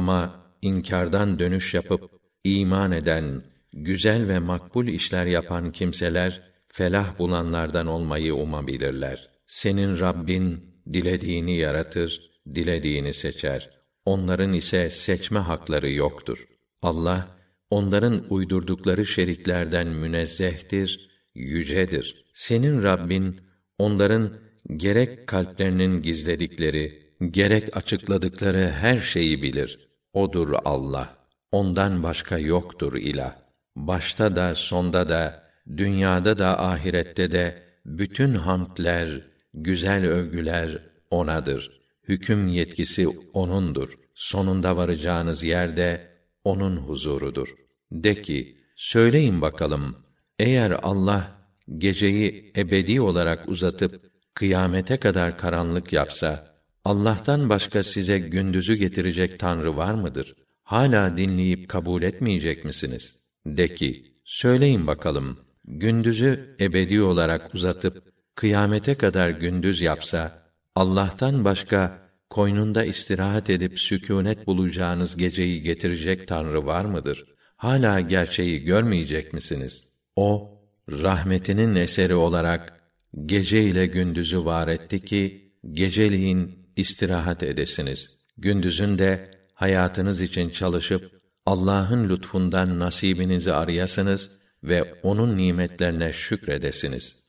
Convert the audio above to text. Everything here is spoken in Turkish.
Ama inkardan dönüş yapıp iman eden, güzel ve makbul işler yapan kimseler felah bulanlardan olmayı umabilirler. Senin Rabbin dilediğini yaratır, dilediğini seçer. Onların ise seçme hakları yoktur. Allah onların uydurdukları şeriklerden münezzehtir, yücedir. Senin Rabbin onların gerek kalplerinin gizledikleri, gerek açıkladıkları her şeyi bilir. Odur Allah. Ondan başka yoktur ilah. Başta da sonda da dünyada da ahirette de bütün hamdler, güzel övgüler onadır. Hüküm yetkisi onundur. Sonunda varacağınız yerde onun huzurudur. De ki, söyleyin bakalım, eğer Allah geceyi ebedi olarak uzatıp kıyamete kadar karanlık yapsa, Allah'tan başka size gündüzü getirecek Tanrı var mıdır? Hala dinleyip kabul etmeyecek misiniz? De ki, söyleyin bakalım, gündüzü ebedi olarak uzatıp kıyamete kadar gündüz yapsa, Allah'tan başka koynunda istirahat edip sükûnet bulacağınız geceyi getirecek Tanrı var mıdır? Hala gerçeği görmeyecek misiniz? O rahmetinin eseri olarak gece ile gündüzü var etti ki geceliğin istirahat edesiniz. Gündüzün de hayatınız için çalışıp Allah'ın lütfundan nasibinizi arayasınız ve onun nimetlerine şükredesiniz.